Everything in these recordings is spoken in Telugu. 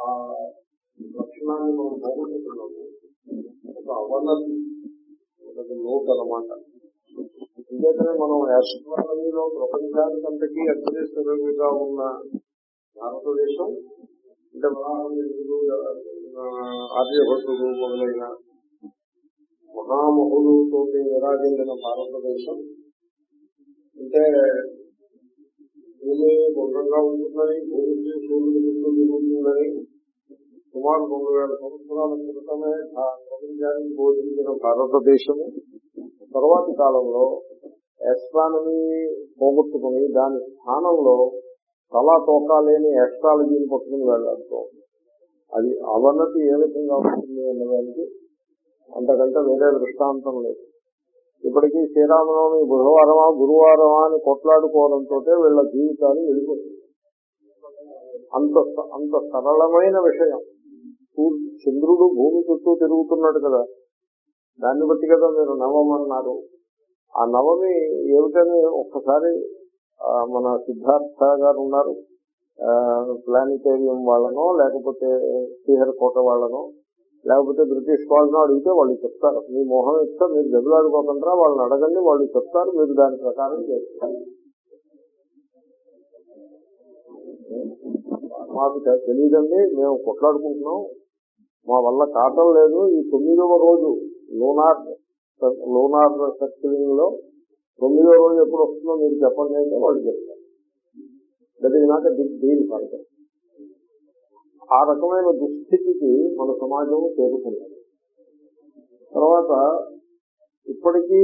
ఆ లక్షణాన్ని మనం పోగొట్టుకున్నాము. ఒక అవనతి ఒక లోటు అనమాట ఎందుకంటే మనం యాస్ట్రానమీలో ప్రపంచానికంతకీ అగ్రేసరుగా ఉన్న భారతదేశం అంటే మహామహులు ఆర్యభటుడు మొదలైన మహామహులతో విరాజిల్లిన భారతదేశం అంటే భూమి గుండ్రంగా ఉంటుందని భూమి సూర్యుడు తిరుగుతుందని సుమారు రెండు వేల సంవత్సరాల క్రితమే ఆ ప్రపంచానికి బోధించిన భారతదేశము. తర్వాతి కాలంలో ఎస్ట్రానమీ పోగొట్టుకుని దాని స్థానంలో చాలా తోకా లేని ఎస్ట్రాలజీని పట్టుకుని వెళ్ళడంతో అది అవన్నతి ఏ విధంగా ఉంటుంది అన్నదానికి అంతకంటే వేరే దృష్టాంతం లేదు. ఇప్పటికీ శ్రీరామనవమి బుధవారమా గురువారమా అని కొట్లాడుకోవడంతో వీళ్ళ జీవితాలు వెళ్ళిపోతుంది అంత అంత సరళమైన విషయం. చంద్రుడు భూమి చుట్టూ తిరుగుతున్నాడు కదా. దాన్ని బట్టి కదా మీరు నవమన్నారు. ఆ నవమి ఏమిటని ఒక్కసారి మన సిద్ధార్థ గారు ఉన్నారు. ప్లానిటేరియం వాళ్ళనో లేకపోతే శ్రీహరికోట వాళ్ళనో లేకపోతే బ్రిటిష్ వాళ్ళని అడిగితే వాళ్ళు చెప్తారు. మీ మొహం ఇస్తే మీరు దెబ్బలాడుకోకుండా వాళ్ళని అడగండి వాళ్ళు చెప్తారు మీరు దాని ప్రకారం చేస్తారు. మాకు తెలియదండి మేము కొట్లాడుకుంటున్నాం. మా వల్ల కాటం లేదు. ఈ తొమ్మిదవ రోజు లోనార్ లోనార్ సర్కిలింగ్లో తొమ్మిదవ రోజు ఎప్పుడు వస్తుందో మీరు చెప్పండి అంటే వాళ్ళు చెప్తారు. That is not big deal for ఆ రకమైన దుస్థితికి మన సమాజం చేరుకున్నది తర్వాత ఇప్పటికీ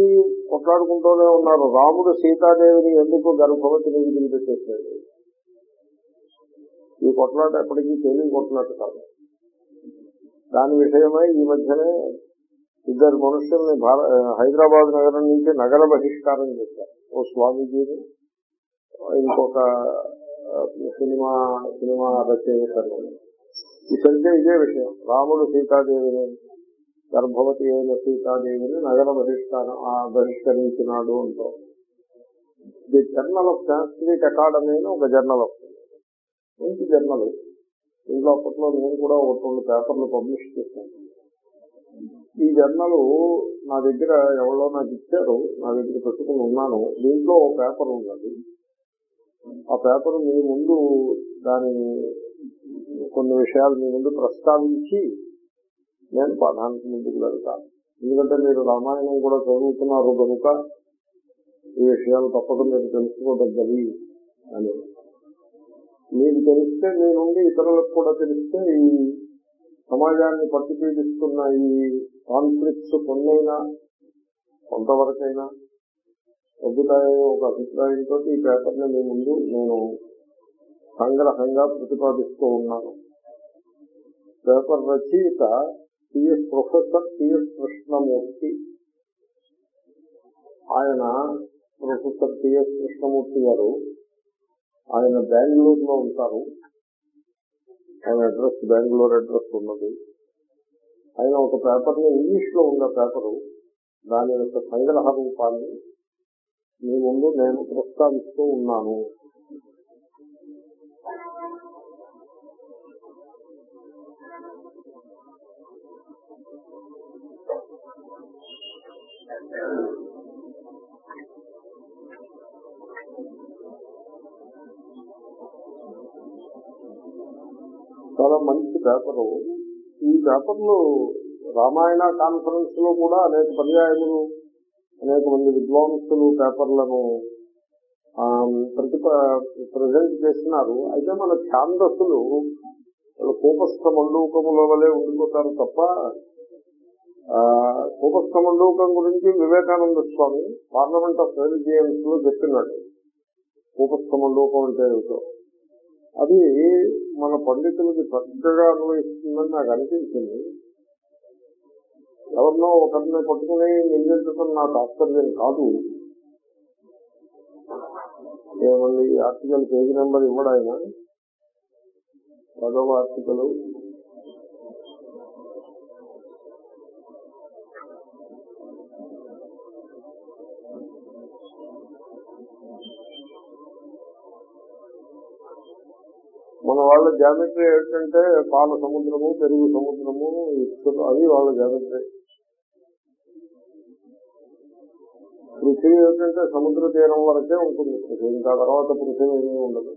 కొట్లాడుకుంటూనే ఉన్నారు. రాముడు సీతాదేవిని ఎందుకు గర్భవతిని విడిచిపెట్టేసాడు ఈ కొట్లాట ఎప్పటికీ తెలియ కొట్లాట కాదు. దాని విషయమై ఈ మధ్యనే ఇద్దరు మనుషుల్ని హైదరాబాద్ నగరం నుంచి నగర బహిష్కారం చేశారు. ఓ స్వామీజీని ఇంకొక సినిమా సినిమా రచయితలు ఈ సరిగ్గా ఇదే విషయం. రాముడు సీతాదేవిని గర్భవతి అయిన సీతాదేవిని నగర బహిష్కారం ఆ బహిష్కరించినాడు అంటూ. The journal of Sanskrit academy అని ఒక జర్నల్ వస్తుంది మంచి జర్నల్. ఇంట్లో అప్పట్లో నేను కూడా ఒక రెండు పేపర్లు పబ్లిష్ చేశాను. ఈ జర్నల్ నా దగ్గర ఎవరో నాకు ఇచ్చారు. నా దగ్గర పెట్టుకుని ఉన్నాను. దీంట్లో ఒక పేపర్ ఉన్నది ఆ పేపర్ మీ ముందు దాని కొన్ని విషయాలు మీ ముందు ప్రస్తావించి నేను పాఠానికి ముందుకు వెళ్తాను. ఎందుకంటే మీరు రామాయణం కూడా చదువుతున్నారు కనుక ఈ విషయాలు తప్పక మీరు తెలుసుకోదగ్గవి అని. మీకు తెలిస్తే మీ నుండి ఇతరులకు కూడా తెలిస్తే ఈ సమాజాన్ని పట్టు పీడిస్తున్న ఈ కాన్ఫ్లిక్ట్స్ కొన్నైనా కొంతవరకైనా తగ్గుతాయనే ఒక అభిప్రాయంతో ఈ పేపర్ని మీ ముందు నేను సంగ్రహంగా ప్రతిపాదిస్తూ ఉన్నాను. పేపర్ రచయిత టిఎస్ ప్రొఫెసర్ టిఎస్ కృష్ణమూర్తి. ఆయన ప్రొఫెసర్ టిఎస్ కృష్ణమూర్తి గారు ఆయన బెంగళూరులో ఉంటారు. ఆయన అడ్రస్ బెంగళూరు అడ్రస్ ఉన్నది. ఆయన ఒక పేపర్ని ఇంగ్లీష్లో ఉన్న పేపరు. దాని యొక్క సంగ్రహ రూపాన్ని మీ ముందు నేను ప్రస్తావిస్తూ ఉన్నాను. చాలా మంచి పేపరు. ఈ పేపర్లు రామాయణ కాన్ఫరెన్స్లో కూడా అనేక పర్యాయములు అనేక మంది విద్వాంసులు పేపర్లను ప్రతిప ప్రజెంట్ చేస్తున్నారు. అయితే మన ఛాందస్సులు కోపస్థ మండూకముల వలె ఉండిపోతారు తప్ప కూపస్థమండూకం గురించి వివేకానంద స్వామి పార్లమెంట్ ఆఫ్ రిలీజియన్స్లో చెప్పినట్టు కూపస్థమండూకం అంటే ఏమిటో. అది మన పండితులకి పెద్దగా అనుభవిస్తుందని నాకు అనిపించింది. ఎవరినో ఒకరిని పట్టుకుని నిందించడం నా తాత్పర్యం కాదు. ఏమండి ఆర్టికల్ పేజీ నెంబర్ ఇవ్వడు పదవ ఆర్టికల్. మన వాళ్ళ జామెట్రీ ఏంటంటే పాల సముద్రము పెరుగు సముద్రము ఇసుకలు అది వాళ్ళ జామెట్రీ పృథ్వీ ఏంటంటే సముద్ర తీరం వరకే ఉంటుంది. ఇంకా తర్వాత పృథ్వీ ఏమీ ఉండదు.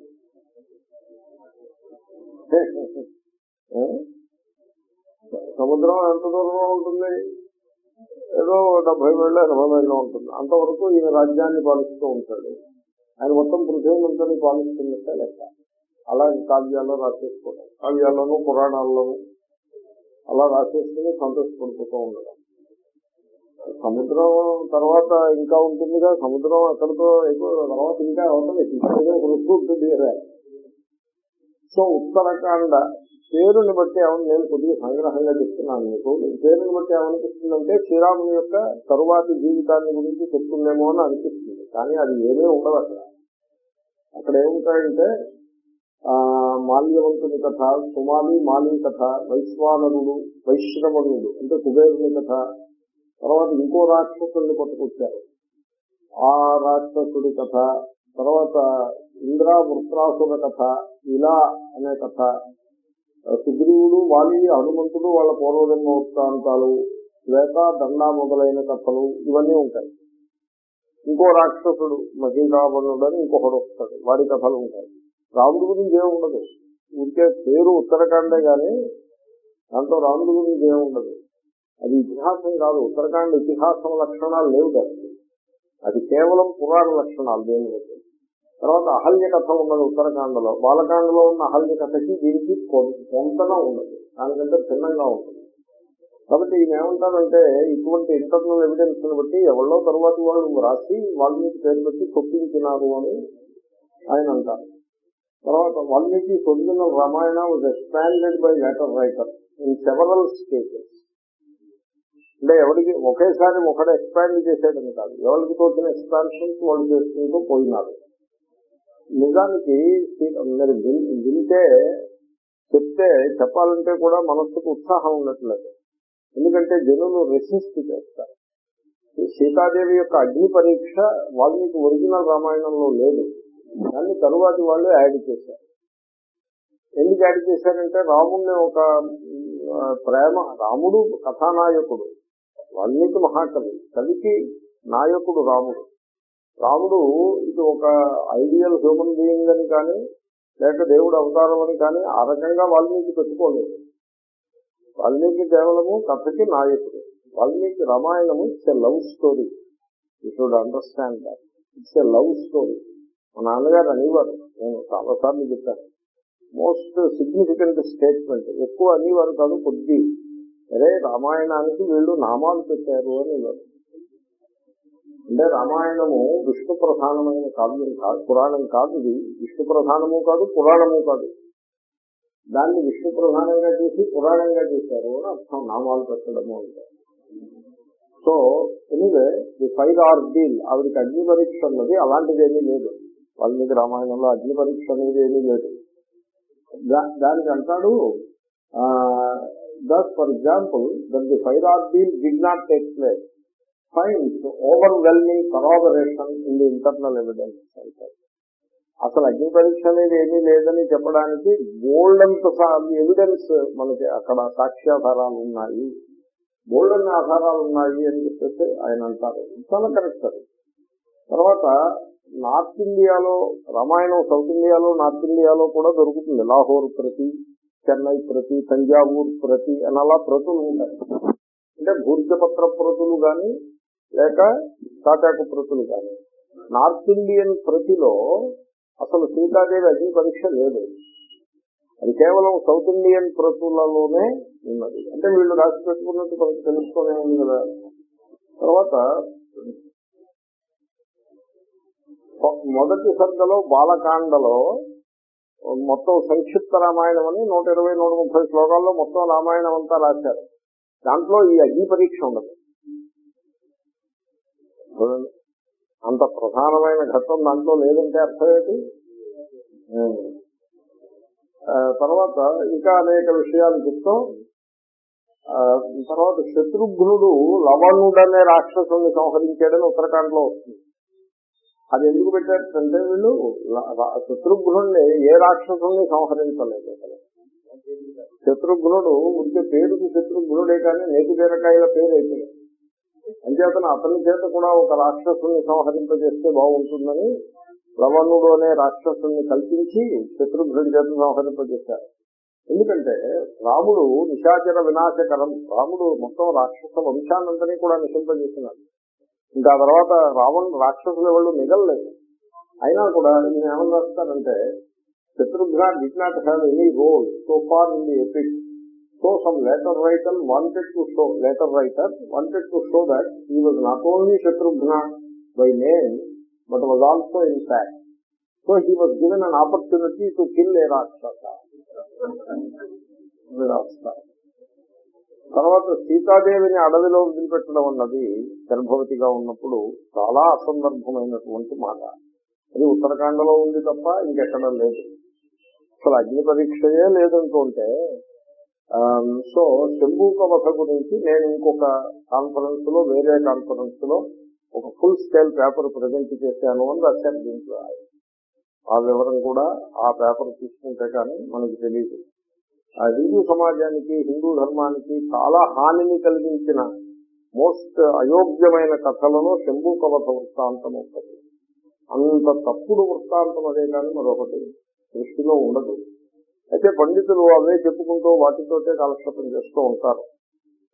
సముద్రం ఎంత దూరంలో ఉంటుంది? ఏదో డెబ్బై మైళ్ళు ఎనభై మైళ్ళు ఉంటుంది. అంతవరకు ఈయన రాజ్యాన్ని పాలిస్తూ ఉంటాడు. ఆయన మొత్తం పృథ్వీని పాలిస్తున్నట్టే లెక్క. అలాగే కావ్యాల్లో రాసేసుకోవడం. కావ్యాల్లోనూ పురాణాల్లోనూ అలా రాసేసుకుని సంతోషపడిపోతూ ఉండడం. సముద్రం తర్వాత ఇంకా ఉంటుందిగా. సముద్రం అక్కడితో ఎక్కువ తర్వాత ఇంకా ఉంటుంది కదా. సో ఉత్తరాఖండ పేరుని బట్టి ఏమని నేను కొద్దిగా సంగ్రహంగా చెప్తున్నాను మీకు. పేరుని బట్టి ఏమనిపిస్తుందంటే శ్రీరాముని యొక్క తరువాతి జీవితాన్ని గురించి చెప్తుందేమో అని అనిపిస్తుంది. కానీ అది ఏమీ ఉండదు అక్కడ. అక్కడ ఏముంటాయంటే మాల్యవంతుని కథ సుమాలి మాలి కథ వైశ్వానరుడు వైశ్రవణుడు అంటే కుబేరుని కథ. తర్వాత ఇంకో రాక్షసుల్ని పట్టుకొచ్చారు. ఆ రాక్షసుడి కథ తర్వాత ఇంద్ర వృత్రాసుల కథ ఇలా అనే కథ. సుగ్రీవుడు వాలి హనుమంతుడు వాళ్ళ పూర్వజన్మ వృత్తాంతాలు శ్వేత దండ మొదలైన కథలు ఇవన్నీ ఉంటాయి. ఇంకో రాక్షసుడు మహిళావణుడు అని ఇంకొకడు వస్తాడు. వాడి కథలు ఉంటాయి. రాముడి గురించి ఏముండదు ఉండదు. ఉంటే పేరు ఉత్తరాఖండే గాని దాంట్లో రాముడి గురించి ఏముండదు ఉండదు. అది ఇతిహాసం కాదు. ఉత్తరాఖండ్ ఇతిహాసం లక్షణాలు లేవు దానికి. అది కేవలం పురాణ లక్షణాలు దేని తర్వాత అహల్య కథ ఉన్నది ఉత్తరాఖండలో. బాలకాండలో ఉన్న అహల్య కథకి దీనికి కొం- ఉండదు ఉన్నది. దానికంటే భిన్నంగా ఉంటుంది కాబట్టి ఈయన ఏమంటారంటే ఇటువంటి ఇంటర్నల్ ఎవిడెన్స్ బట్టి ఎవరో తరువాత వాళ్ళు రాసి వాళ్ళ మీద పేరు పెట్టి చొప్పించినారు అని ఆయన అంటారు. తర్వాత Valmiki original Ramayana was expanded by later writer in several stages అంటే ఎవరికి ఒకేసారి ఒకడు ఎక్స్పాండ్ చేసేదని కాదు. ఎవరికి తోచిన ఎక్స్పాన్షన్స్ వాళ్ళు చేసుకుంటూ పోయినారు. నిజానికి మీరు వింటే చెప్తే చెప్పాలంటే కూడా మనస్సుకు ఉత్సాహం ఉన్నట్లేదు ఎందుకంటే జనులు రెసిస్ట్ చేస్తారు. ఈ సీతాదేవి యొక్క అగ్ని పరీక్ష వాల్మీకి ఒరిజినల్ రామాయణంలో లేదు. దాన్ని తరువాతి వాళ్ళు యాడ్ చేశారు. ఎందుకు యాడ్ చేశారంటే రాముడిని ఒక ప్రేమ రాముడు కథానాయకుడు వాల్మీకి మహాకవి కవికి నాయకుడు రాముడు. రాముడు ఇది ఒక ఐడియల్ హ్యూమన్ బీయింగ్ అని కానీ లేక దేవుడు అవతారం అని కానీ ఆ రకంగా వాల్మీకి పెట్టుకోలేదు. వాల్మీకి కేవలము కథకి నాయకుడు వాల్మీకి రామాయణము it's a love story. You should understand that. It's a love story. మా నాన్నగారు అనేవారు. నేను చాలాసార్లు చెప్పాను. మోస్ట్ సిగ్నిఫికెంట్ స్టేట్మెంట్ ఎక్కువ అనేవారు కాదు కొద్ది. అరే రామాయణానికి వీళ్ళు నామాలు పెట్టారు అనేవారు అంటే రామాయణము విష్ణు ప్రధానమైన కావ్యం కాదు పురాణం కాదు ఇది. విష్ణు ప్రధానము కాదు పురాణము కాదు. దాన్ని విష్ణు ప్రధానంగా చేసి పురాణంగా చేశారు అని అర్థం. నామాలు పెట్టడము అంటారు so anyway the fire ordeal ఆవిడకి అగ్ని పరీక్ష అన్నది అలాంటిది ఏమీ లేదు. వాల్మీకి రామాయణంలో అగ్ని పరీక్ష అనేది ఏమీ లేదు. దా- దానికి అంటాడు thus for example that the fire ordeal did not take place. Finds overwhelming corroboration in the internal evidence అంటారు అసలు అగ్ని పరీక్ష అనేది ఏమీ లేదని చెప్పడానికి బోల్డ్ అంత ఎవిడెన్స్ మనకి అక్కడ సాక్ష్యాధారాలు ఉన్నాయి. గోల్డెన్ ఆధారాలు ఉన్నాయి అని చెప్పేసి ఆయన అంటారు. చాలా కరెక్ట్ అది. తర్వాత నార్త్ ఇండియాలో రామాయణం సౌత్ ఇండియాలో నార్త్ ఇండియాలో కూడా దొరుకుతుంది. లాహోర్ ప్రతి చెన్నై ప్రతి తంజావూర్ ప్రతి అని అలా ప్రతులు ఉంటాయి. అంటే భూర్జపత్ర ప్రతులు కానీ లేక తాటాకు ప్రతులు కానీ నార్త్ ఇండియన్ ప్రతిలో అసలు సీతాదేవి అగ్ని పరీక్ష లేదు. అది కేవలం సౌత్ ఇండియన్ ప్రతులలోనే ఉన్నది. అంటే వీళ్ళు రాసి పెట్టుకున్నట్టు మనకు తెలుసుకునే ఉంది కదా. తర్వాత మొదటి సర్గలో బాలకాండలో మొత్తం సంక్షిప్త రామాయణం అని నూట ఇరవై నూట ముప్పై శ్లోకాల్లో మొత్తం రామాయణం అంతా రాశారు. దాంట్లో ఈ అగ్ని పరీక్ష ఉండదు. అంత ప్రధానమైన ఘట్టం దాంట్లో లేదంటే అర్థం ఏంటి? తర్వాత ఇంకా అనేక విషయాలు చెప్తూ తర్వాత శత్రుఘ్నుడు లవణుడు అనే రాక్షసుని సంహరించాడని ఉత్తరాఖండ్లో వస్తుంది. అది ఎందుకు పెట్టారంటే వీళ్ళు శత్రుఘ్నుడిని ఏ రాక్షసుని సంహరించలేదు. అసలు శత్రుఘ్నుడు ఉంటే పేరుకి శత్రుఘ్నుడే కానీ నేటి బీరకాయల పేరు అయిపోయింది అంచేతన అతని చేత కూడా ఒక రాక్షసుని సంహరింపజేస్తే బాగుంటుందని లవణుడు అనే రాక్షసుని కల్పించి శత్రుఘ్నుడి చేత సంహరింపజేశారు. ఎందుకంటే రాముడు నిశాచర వినాశకరం రాముడు మొత్తం రాక్షస వంశానంతని కూడా నిశింపజేసినాడు. ఇంకా తర్వాత రావణ్ రాక్షసులు ఎవరు మిగలలేదు. అయినా కూడా నేను ఏమని రాస్తారంటే Shatrughna did not have any role so far in the epic so some later writer wanted to show later writer wanted to show that he was not only Shatrughna by name but was also in fact. So he was given an opportunity to kill a rakshasa. తర్వాత సీతాదేవిని అడవిలో వదిలిపెట్టడం అన్నది గర్భవతిగా ఉన్నప్పుడు చాలా అసందర్భమైనటువంటి మాట. అది ఉత్తరాఖండలో ఉంది తప్ప ఇంకెక్కడ లేదు. అసలు అగ్ని పరీక్షయే లేదంటుంటే సో శంభూక వధ గురించి నేను ఇంకొక కాన్ఫరెన్స్లో వేరే కాన్ఫరెన్స్లో ఒక ఫుల్ స్కేల్ పేపర్ ప్రజెంట్ చేశాను అని రాశారు దీంట్లో. ఆ వివరం కూడా ఆ పేపర్ తీసుకుంటే కానీ మనకు తెలియదు. హిందూ సమాజానికి హిందూ ధర్మానికి చాలా హానిని కలిగించిన మోస్ట్ అయోగ్యమైన కథలలో శంభూ కవచ వృత్తాంతం ఒకటి. అంత తప్పుడు వృత్తాంతం అదే కానీ మరొకటి దృష్టిలో ఉండదు. అయితే పండితులు అవే చెప్పుకుంటూ వాటితోటే కాలక్షేపం చేస్తూ ఉంటారు.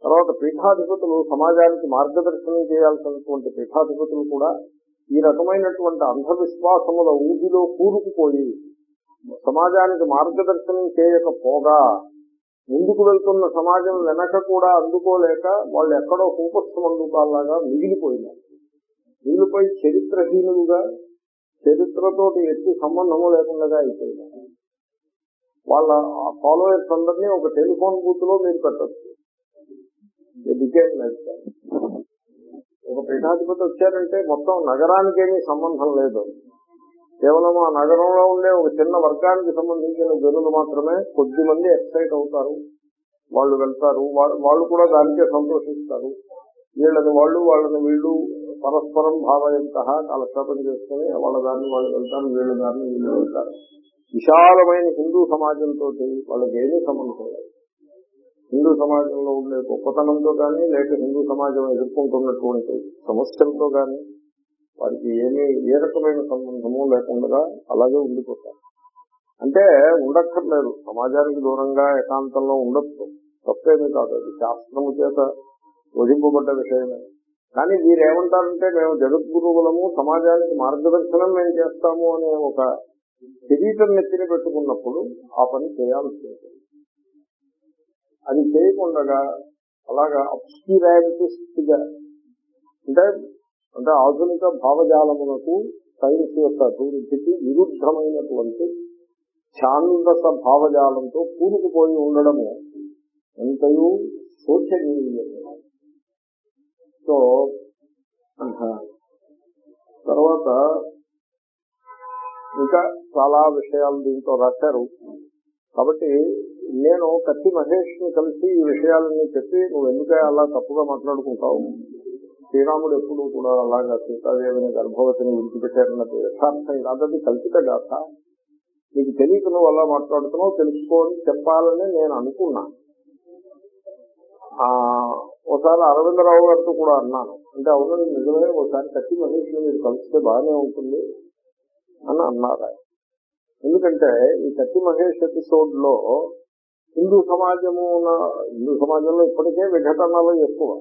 తర్వాత పీఠాధిపతులు సమాజానికి మార్గదర్శనం చేయాల్సినటువంటి పీఠాధిపతులు కూడా ఈ రకమైనటువంటి అంధవిశ్వాసముల ఊబిలో కూరుకుపోయి సమాజానికి మార్గదర్శనం చేయకపోగా ముందుకు వెళ్తున్న సమాజం వెనక కూడా అందుకోలేక వాళ్ళు ఎక్కడో కూపస్థమందుకాల్లాగా మిగిలిపోయినారు. మిగిలిపోయి చరిత్రహీనులుగా చరిత్రతో ఎక్కువ సంబంధము లేకుండా అయిపోయినారు. వాళ్ళ ఫాలోవర్స్ అందరినీ ఒక టెలిఫోన్ బూత్లో మీరు పెట్టచ్చు. ఒక పీఠాధిపతి వచ్చారంటే మొత్తం నగరానికి ఏమీ సంబంధం లేదు. కేవలం ఆ నగరంలో ఉండే ఒక చిన్న వర్గానికి సంబంధించిన జనులు మాత్రమే కొద్ది మంది ఎక్సైట్ అవుతారు. వాళ్ళు వెళ్తారు. వాళ్ళు కూడా దానికే సంతోషిస్తారు. వీళ్ళని వాళ్ళు వాళ్ళని వీళ్ళు పరస్పరం భావయంత కాలక్షేపం చేసుకుని వాళ్ళ దాన్ని వాళ్ళు వెళ్తారు వీళ్ళ దాన్ని వీళ్ళు వెళ్తారు. విశాలమైన హిందూ సమాజంతో వాళ్ళకి ఏమీ సంబంధం లేదు. హిందూ సమాజంలో ఉండే గొప్పతనంతో కానీ లేక హిందూ సమాజం ఎదుర్కొంటున్నటువంటి సమస్యలతో కానీ వారికి ఏమీ ఏ రకమైన సంబంధము లేకుండా అలాగే ఉండిపోతారు అంటే ఉండక్కర్లేదు. సమాజానికి దూరంగా ఏకాంతంలో ఉండొచ్చు. తప్పేమీ కాదు. అది శాస్త్రము చేత వధింపబడ్డ విషయమే. కానీ వీరేమంటారంటే మేము జగద్గురువులము సమాజానికి మార్గదర్శనం మేము చేస్తాము అనే ఒక శరీరం నెత్తిని పెట్టుకున్నప్పుడు ఆ పని చేయాల్సి ఉంటుంది అది చేయకుండా అలాగా అబ్స్క్యూరాలిటిస్ట్గా అంటే అంటే ఆధునిక భావజాలమునకు సైన్స్ యొక్క అభివృద్ధికి విరుద్ధమైనటువంటి ఛాందస భావజాలంతో కూరుకుపోయి ఉండడము ఎంతయూ శోచనీయము సో తర్వాత ఇంకా చాలా విషయాలు దీంతో రాశారు. కాబట్టి నేను కత్తి మహేష్ని కలిసి ఈ విషయాలన్నీ చెప్పి నువ్వు ఎందుకే అలా తప్పుగా మాట్లాడుకుంటావు? శ్రీరాముడు ఎప్పుడు కూడా అలాగా సీతాదేవిని గర్భవతిని విడిచిపెట్టారన్నది యథార్థం కాదది కల్పిత గాథ. నీకు తెలియక నువ్వు అలా మాట్లాడుతున్నావు తెలుసుకోని చెప్పాలని నేను అనుకున్నా. ఆ ఒకసారి అరవిందరావు గారితో కూడా అన్నాను. అంటే అవునండి నిజమే ఒకసారి కట్టి మనిషిని మీరు కలిస్తే బాగానే ఉంటుంది అని అన్నారు ఎందుకంటే ఈ కత్తి మహేష్ ఎపిసోడ్లో హిందూ సమాజము హిందూ సమాజంలో ఇప్పటికే విఘటనలు ఎక్కువ.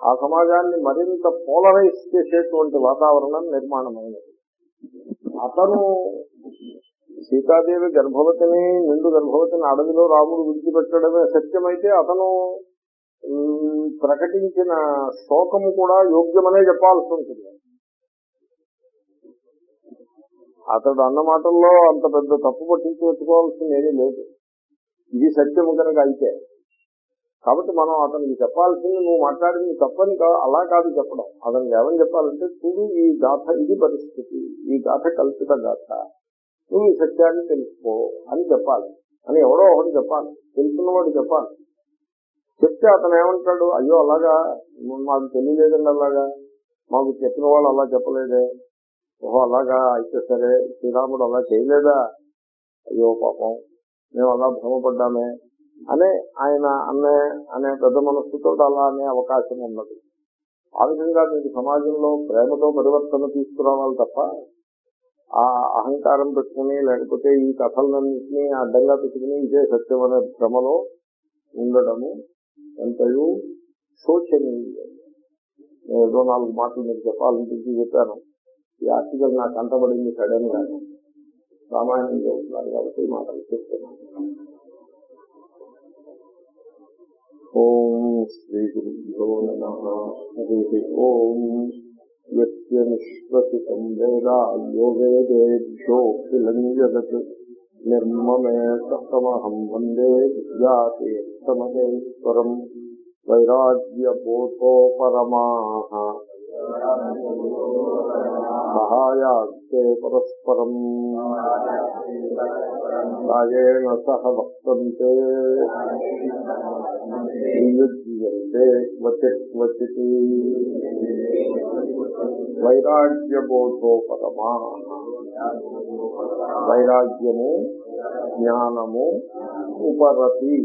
ఆ సమాజాన్ని మరింత పోలరైజ్ చేసేటువంటి వాతావరణం నిర్మాణమైనది. అతను సీతాదేవి గర్భవతిని నిండు గర్భవతిని అడవిలో రాముడు విడిచిపెట్టడమే సత్యమైతే అతను ప్రకటించిన శోకము కూడా యోగ్యమనే చెప్పాల్సి ఉంటుంది. అతడు అన్న మాటల్లో అంత పెద్ద తప్పు పట్టించి పెట్టుకోవాల్సింది ఏమీ లేదు. ఇది సత్యము కనుక అయితే. కాబట్టి మనం అతనికి చెప్పాల్సింది నువ్వు మాట్లాడింది తప్పని అలా కాదు చెప్పడం. అతనికి ఏమని చెప్పాలంటే చూడు ఈ గాథ ఇది పరిస్థితి ఈ గాథ కల్పిత గాథ. నువ్వు ఈ సత్యాన్ని తెలుసుకో అని చెప్పాలి. అని ఎవడో ఒకటి చెప్పాలి. తెలుసున్నవాడు చెప్పాలి. చెప్తే అతను ఏమంటాడు? అయ్యో అలాగా? మాకు తెలియలేదండి అలాగా. మాకు చెప్పిన వాళ్ళు అలా చెప్పలేదే. ఓహో అలాగా? అయితే సరే శ్రీరాముడు అలా చేయలేదా? అయ్యో పాపం. మేము అలా భ్రమపడ్డామే. అనే ఆయన అన్నే అనే పెద్ద మనస్సుతో అలా అనే అవకాశం ఉన్నది. ఆ విధంగా మీరు సమాజంలో ప్రేమతో పరివర్తన తీసుకురావాలి తప్ప ఆ అహంకారం పెట్టుకుని లేకపోతే ఈ కథలన్నింటినీ అడ్డంగా పెట్టుకుని ఇదే సత్యం అనే భ్రమలో ఉండడము ఎంతయూ శోచనీయం. ఏదో నాలుగు మాటలు మీకు చెప్పాలనిపించి చెప్పాను. ఈ ఆర్టికల్ నాకు అంతబడింది సడన్గా. రామాయణం చేస్తున్నారు కాబట్టి మాటలు చెప్తున్నాను. ఓం శ్రీ గురుభ్యో నమ. హరి ఓం. యస్య నిశ్వసితం వేద యో జగత్ నిర్మమే సహమహం వందే విద్యాతేస్తమహేశ్వరం వైరాగ్యబోధో పరమాః. సహాయాస్తే పరస్పరం. రాయేణ సహ వక్తంతే. నియుజ్యంతే క్వచిత్ క్వచిత్ వైరాగ్యబోధో పరమా వైరాగ్యము జ్ఞానము ఉపరతి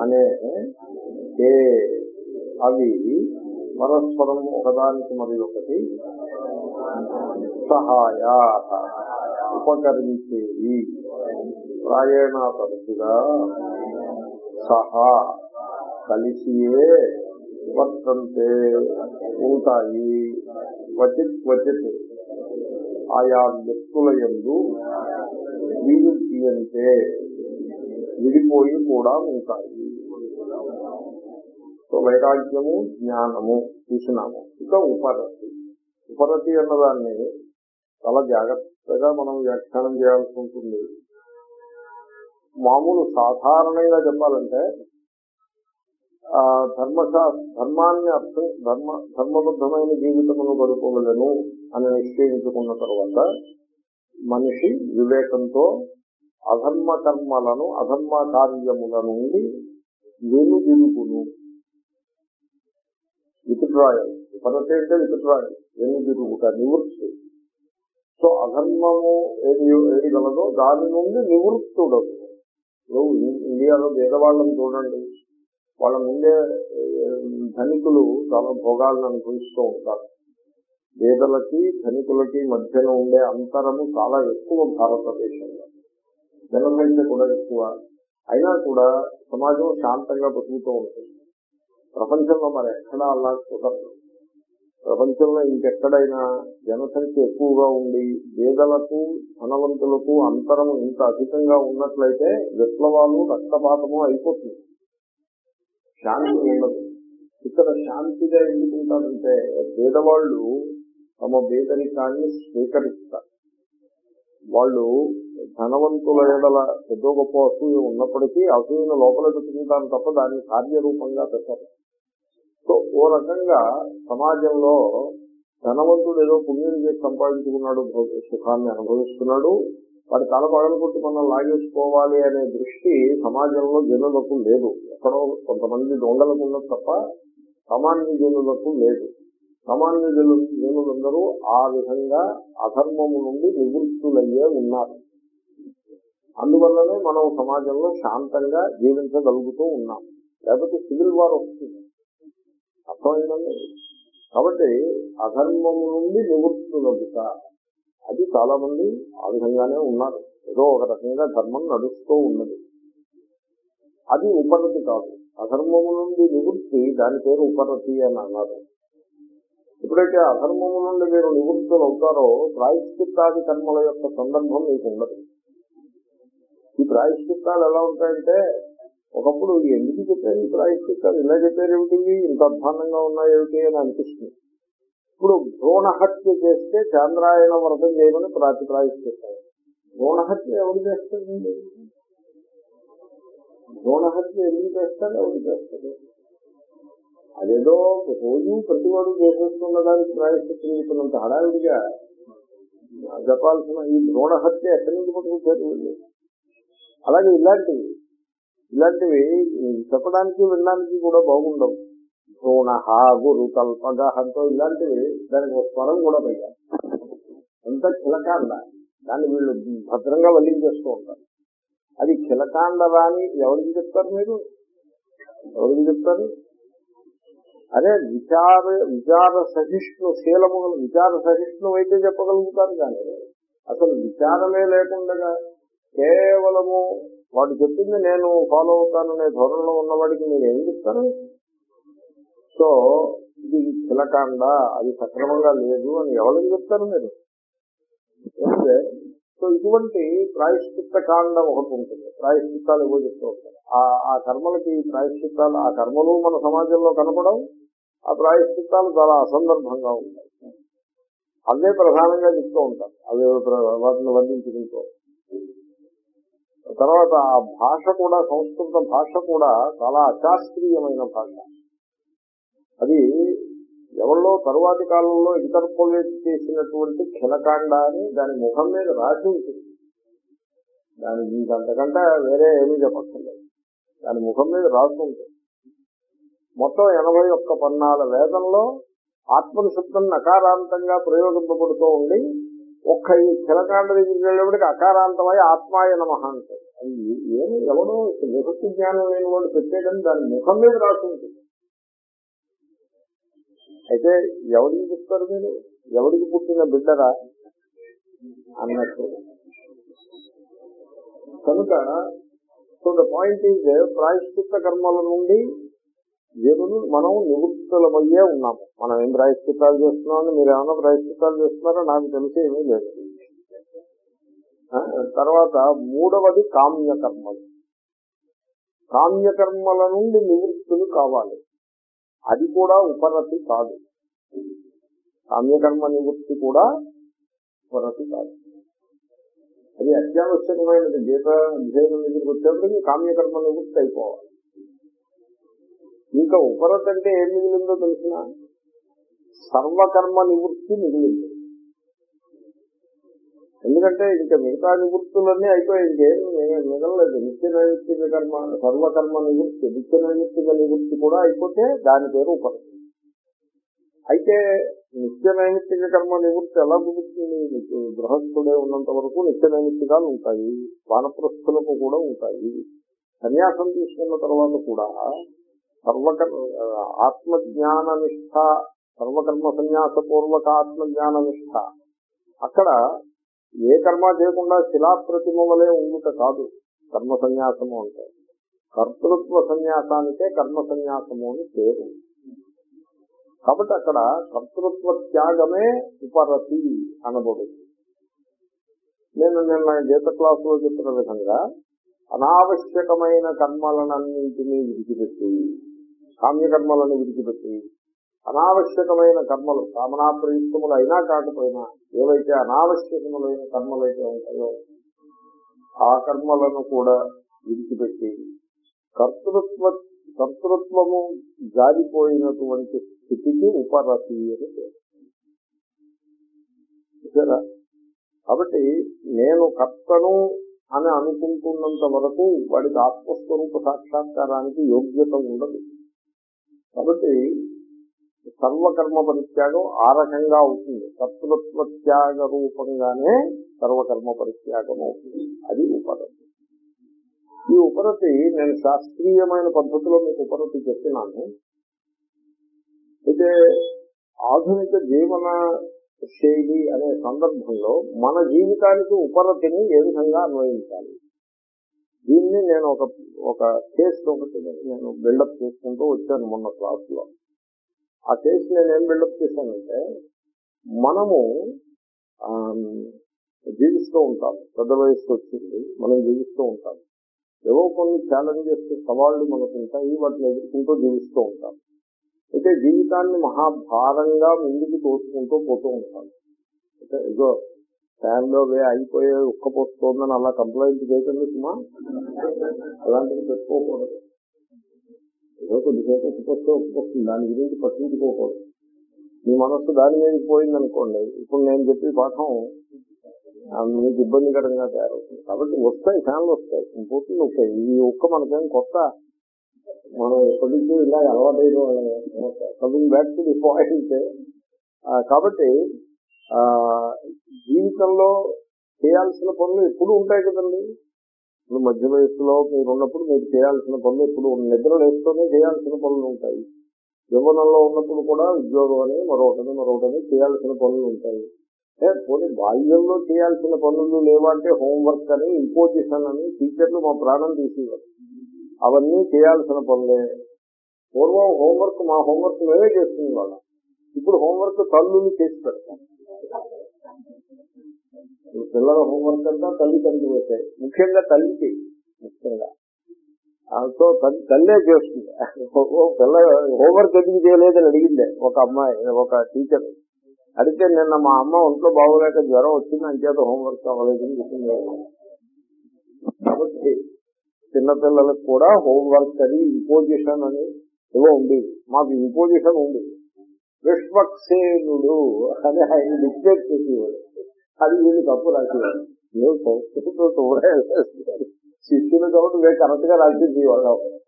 అనే ఏ అవి పరస్పరం ఒకదానికి మరి ఒకటి సహాయ ఉపకరించేవి. ప్రాయణ తరచుగా సహా కలిసియే వర్తంతే ఉంటాయి. క్వచిత్ క్వచిత్ ఆయా వ్యక్తుల ఎందు వీరుంటే విడిపోయి కూడా ఉంటాయి. సో వైరాగ్యము జ్ఞానము చూసినాము. ఇక ఉపరతి. ఉపరతి అన్నదాన్ని చాలా జాగ్రత్తగా మనం వ్యాఖ్యానం చేయాల్సి ఉంటుంది. మామూలు సాధారణంగా చెప్పాలంటే ఆ ధర్మశా ధర్మాన్ని అర్థం ధర్మ ధర్మబద్ధమైన జీవితమును గడుపవలను అని నిశ్చయించుకున్న తర్వాత మనిషి వివేకంతో అధర్మ కర్మలను అధర్మ కార్యముల నుండి వెనుదిరుగును. విత్డ్రాయల్. ఉపరతి అంటే విత్డ్రాయల్ వెనుదిరుగుట నివృత్తి సో అధర్మము ఏది ఏది గలదో దాని నుండి నివృత్తుడదు ఇప్పుడు ఇండియాలో పేదవాళ్ళని చూడండి. వాళ్ళ ముందే ధనికులు చాలా భోగాలను అనుభవిస్తూ ఉంటారు. పేదలకి ధనికులకి మధ్యన ఉండే అంతరము చాలా ఎక్కువ భారతదేశంలో. జనం కూడా ఎక్కువ. అయినా కూడా సమాజం శాంతంగా బతుకుతూ ఉంటుంది. ప్రపంచంలో మరి ఎక్కడా అలా కుదరదు. ప్రపంచంలో ఇంకెక్కడైనా జనసంఖ్య ఎక్కువగా ఉండి పేదలకు ధనవంతులకు అంతరం ఇంత అధికంగా ఉన్నట్లయితే విప్లవాలు రక్తపాతము అయిపోతుంది. శాంతి ఉండదు. ఇక్కడ శాంతిగా ఎందుకుంటారంటే పేదవాళ్ళు తమ పేదరికాన్ని స్వీకరిస్తారు. వాళ్ళు ధనవంతుల ఎడల పెద్ద గొప్ప అసూయ ఉన్నప్పటికీ అసూయను లోపల పెట్టుకుంటారు తప్ప దాన్ని కార్యరూపంగా పెట్టరు. ఓ రకంగా సమాజంలో ధనవంతుడు ఏదో పుణ్యం చేసి సంపాదించుకున్నాడు సుఖాన్ని అనుభవిస్తున్నాడు వాడి తల పగలగొట్టి మనం లాగేసుకోవాలి అనే దృష్టి సమాజంలో జనులకు లేదు. ఎక్కడో కొంతమంది దొంగలకు ఉన్నది తప్ప సామాన్య జనులకు లేదు. సామాన్య జను జనులందరూ ఆ విధంగా అధర్మము నుండి నివృత్తులయ్యే ఉన్నారు. అందువల్లనే మనం సమాజంలో శాంతంగా జీవించగలుగుతూ ఉన్నాం. లేకపోతే సివిల్ వార్ వస్తుంది. అర్థమైందండి? కాబట్టి అధర్మము నుండి నివృత్తులవుట అది చాలా మంది ఆ విధంగానే ఉన్నారు. ఏదో ఒక రకంగా ధర్మం నడుస్తూ ఉన్నది. అది ఉపనతి కాదు. అధర్మము నుండి నివృత్తి దాని పేరు ఉపనతి అని అన్నారు. ఎప్పుడైతే అధర్మము నుండి మీరు నివృత్తులు అవుతారో ప్రాయశ్చిత్తాది కర్మల యొక్క సందర్భం మీకు ఉండదు. ఈ ప్రాయశ్చిత్తాలు ఎలా ఉంటాయంటే ఒకప్పుడు ఎందుకు చెప్పారు? ఇప్పుడు ప్రాయశ్చిత్తాలు ఇలా చెప్పారు ఏమిటి? ఇంత అధ్వానంగా ఉన్నాయి ఏమిటి అని అనిపిస్తుంది. ఇప్పుడు భ్రూణహత్య చేస్తే చాంద్రాయణ వ్రతం చేయమని ప్రాతి ప్రాయశ్చిత్తారు భ్రూణ హత్య ఎవరు చేస్తారండి భ్రూణహత్య ఎందుకు చేస్తారు? ఎవరు చేస్తారు? అదేదో రోజు ప్రతివాడు చేసేస్తున్న దానికి ప్రాయశ్చిత్తం చెప్పినంత హడావిడిగా చెప్పాల్సిన ఈ భ్రూణ హత్య ఎక్కడి నుంచి పట్టుకుంటారు అలాగే ఇలాంటివి. ఇలాంటివి చెప్పడానికి వినడానికి కూడా బాగుండవు. భ్రూణ గురు కల్పగహంతో ఇలాంటివి దానికి ఒక స్వరం కూడా పెట్టాలి ఎంత కిలకాండ. దాన్ని వీళ్ళు భద్రంగా వల్లించేస్తూ ఉంటారు. అది కిలకాండ రాని ఎవరికి చెప్తారు మీరు? ఎవరికి చెప్తారు? అదే విచార విచార సహిష్ణు శీలము విచార సహిష్ణు అయితే చెప్పగలుగుతారు కానీ అసలు విచారమే లేకుండా కేవలము వాడు చెప్పింది నేను ఫాలో అవుతాననే ధోరణిలో ఉన్నవాడికి మీరు ఏం చెప్తాను? సో ఇది చిలకాండ అది సక్రమంగా లేదు అని ఎవరికి చెప్తారు మీరు? అంటే సో ఇటువంటి ప్రాయశ్చిత్త కాండం ఒకటి ఉంటుంది. ప్రాయశ్చిత్తాలు ఏవో చెప్తూ ఉంటారు. ఆ ఆ కర్మలకి ప్రాయశ్చిత్తాలు ఆ కర్మలు మన సమాజంలో కనపడవు. ఆ ప్రాయశ్చిత్తాలు చాలా అసందర్భంగా ఉంటాయి. అవే ప్రధానంగా చెప్తూ ఉంటారు. అవే వాటిని వర్ణించుకుంటూ. తర్వాత ఆ భాష కూడా సంస్కృత భాష కూడా చాలా అశాస్త్రీయమైన భాష. అది ఎవరిలో తరువాతి కాలంలో ఇంటర్పోలేట్ చేసినటువంటి క్షణకాండ అని దాని ముఖం మీద రాసి ఉంటుంది. దాని ఇంకంతకంటే వేరే ఏమీ చెప్పక్కర్లేదు. దాని ముఖం మీద రాసి ఉంటుంది. మొత్తం ఎనభై ఒక్క పన్నాల వేదంలో ఆత్మనిశబ్దం నకారాంతంగా ప్రయోగింపబడుతూ ఉండి ఒక్క ఈ ఖిలకాండ దగ్గరికి వెళ్ళేప్పటికి అకారాంతమై ఆత్మాయ నమ అంటారు. అది ఏమి ఎవడో విభక్తి జ్ఞానం లేని వాడు పెట్టేయడం దాని ముఖం మీద రాసి అయితే ఎవరికి చెప్తారు మీరు? ఎవరికి పుట్టిన బిడ్డరా? అన్నట్టు. కనుక సో ద పాయింట్ ఈజ్ ప్రాయశ్చిత్త కర్మల నుండి జనులు మనం నివృత్తులమయ్యే ఉన్నాము. మనం ఏం ప్రాయశ్చిత్తాలు చేస్తున్నామని మీరు ఏమైనా ప్రాయశ్చిత్తాలు చేస్తున్నారో నాకు తెలిసి ఏమీ లేదు. తర్వాత మూడవది కామ్యకర్మలు. కామ్యకర్మల నుండి నివృత్తులు కావాలి. అది కూడా ఉపరతి కాదు. కామ్యకర్మ నివృత్తి కూడా ఉపరతి కాదు. అది అత్యావశ్యకమైనది. గీత అధ్యయనం దగ్గరికి వచ్చేప్పటికి కామ్యకర్మ నివృత్తి అయిపోవాలి. ఇంకా ఉపరత్ అంటే ఏం మిగిలిందో తెలిసిన? సర్వకర్మ నివృత్తి మిగిలింది. ఎందుకంటే ఇంకా మిగతా నివృత్తులన్నీ అయిపోయి ఇంకేం మిగలలేదు. నిత్య నైమిత్తిక కర్మ సర్వకర్మ నివృత్తి నిత్య నైమిత్తిక నివృత్తి కూడా అయిపోతే దాని పేరు ఉపరత్. అయితే నిత్య నైమిత్తిక కర్మ నివృత్తి ఎలా కుదురుతుంది? గృహస్థుడే ఉన్నంత వరకు నిత్య నైమిత్తికాలు ఉంటాయి వానప్రస్థులకు కూడా ఉంటాయి. సన్యాసం తీసుకున్న తర్వాత కూడా సర్వకర్మ ఆత్మజ్ఞాన నిష్ఠ సర్వకర్మ సన్యాస పూర్వక ఆత్మజ్ఞాన నిష్ఠ అక్కడ ఏ కర్మ చేయకుండా శిలాప్రతిమ వలె ఉండుట కాదు కర్మ సన్యాసము అంటే. కర్తృత్వ సన్యాసానికే కర్మ సన్యాసము అని పేరు. కాబట్టి అక్కడ కర్తృత్వ త్యాగమే ఉపరతి అనబడుతుంది. నేను నిన్న గీత క్లాసులో చెప్పిన విధంగా అనావశ్యకమైన కర్మలనన్నింటినీ విడిచిపెట్టి కామ్యకర్మలను విడిచిపెట్టి అనావశ్యకమైన కర్మలు కామనా ప్రయుక్తములు అయినా కాకపోయినా ఏవైతే అనావశ్యకములైన కర్మలు అయితే ఉంటాయో ఆ కర్మలను కూడా విడిచిపెట్టి కర్తృత్వ కర్తృత్వము జారిపోయినటువంటి స్థితికి ఉపరతి అని పేరు. కాబట్టి నేను కర్తను అని అనుకుంటున్నంత వరకు వాడికి ఆత్మస్వరూప సాక్షాత్కారానికి యోగ్యత ఉండదు. కాబట్టి సర్వకర్మ పరిత్యాగం ఆ రకంగా అవుతుంది. కర్తృత్వ త్యాగ రూపంగానే సర్వకర్మ పరిత్యాగం అవుతుంది. అది ఉపరతి. ఈ ఉపరతి నేను శాస్త్రీయమైన పద్ధతిలో మీకు ఉపరతి చెప్పినాను. అయితే ఆధునిక జీవన శైలి అనే సందర్భంలో మన జీవితానికి ఉపరతిని ఏ విధంగా అన్వయించాలి? దీన్ని నేను ఒక ఒక కేసు ఒకటి నేను బిల్డప్ చేసుకుంటూ వచ్చాను మొన్న క్లాస్లో. ఆ కేసు నేను ఏం బిల్డప్ చేశానంటే మనము జీవిస్తూ ఉంటాం. పెద్ద వయసు వచ్చింది మనం జీవిస్తూ ఉంటాం. ఏవో కొన్ని ఛాలెంజెస్ సవాళ్ళు మనకు ఉంటాయి వాటిని ఎదుర్కొంటూ జీవిస్తూ ఉంటాం. అయితే జీవితాన్ని మహాభారంగా ముందుకు తోసుకుంటూ పోతూ ఉంటాం. అంటే ఇదో ఫ్యాన్లో అయిపోయే ఉక్కపోస్తుందని అలా కంప్లైంట్ చేయకండి సుమా. అలాంటివి పెట్టుకోకూడదు. ఏదో కొద్దిసేపు ఉక్కపోతే ఉక్కపోతుంది దాని గురించి పట్టించుకోకూడదు. మీ మనస్సు దాని మీద పోయింది అనుకోండి. ఇప్పుడు నేను చెప్పే పాఠం మీకు ఇబ్బందికరంగా తయారవుతుంది. కాబట్టి వస్తాయి ఫ్యాన్లు వస్తాయి. పోతుంది వస్తాయి ఈ ఒక్క మనకేం కొత్త? మనం ఎప్పటి నుంచో ఇలా అలవాటైన coming back to the point. కాబట్టి ఆ, జీవితంలో చేయాల్సిన పనులు ఎప్పుడు ఉంటాయి కదండి. ఇప్పుడు మధ్య వయస్సులో మీరు ఉన్నప్పుడు మీరు చేయాల్సిన పనులు ఇప్పుడు నిద్ర లేస్తూనే చేయాల్సిన పనులు ఉంటాయి. యవ్వనంలో ఉన్నప్పుడు కూడా ఉద్యోగం అని మరొకటి మరొకటి చేయాల్సిన పనులు ఉంటాయి. పోనీ బాల్యంలో చేయాల్సిన పనులు లేవంటే హోంవర్క్ అని ఇంపోజిషన్ అని టీచర్లు మా ప్రాణం తీసేవారు. అవన్నీ చేయాల్సిన పనులే. పూర్వం హోంవర్క్ మా హోంవర్క్ మేమే చేస్తుంది వాళ్ళం ఇప్పుడు హోంవర్క్ తల్లులు చేసి పెడతాం పిల్లల హోంవర్క్ అంతా తల్లి తల్లి పోతాయి ముఖ్యంగా తల్లికి ముఖ్యంగా. సో తల్లి తల్లే చేస్తుంది. ఓ పిల్ల హోంవర్క్ ఎందుకు చేయలేదని అడిగిందే ఒక అమ్మాయి ఒక టీచర్. అడిగితే నిన్న మా అమ్మ ఒంట్లో బాగోలేక జ్వరం వచ్చింది అంచేత హోంవర్క్ అవ్వలేదని చెప్పింది. కాబట్టి చిన్నపిల్లలకు కూడా హోంవర్క్ అని ఇంపోజిషన్ అని ఏవో ఉంది. మాకు ఇంపోజిషన్ ఉంది. విశ్వక్సేనుడు అని ఆయన డిక్టేట్ చేసేవాడు. అది వీళ్ళు తప్పు రాసేవాడు. నేను సంస్కృతితో శిష్యులు కాబట్టి మేము కరెక్ట్గా రాసేది వాళ్ళం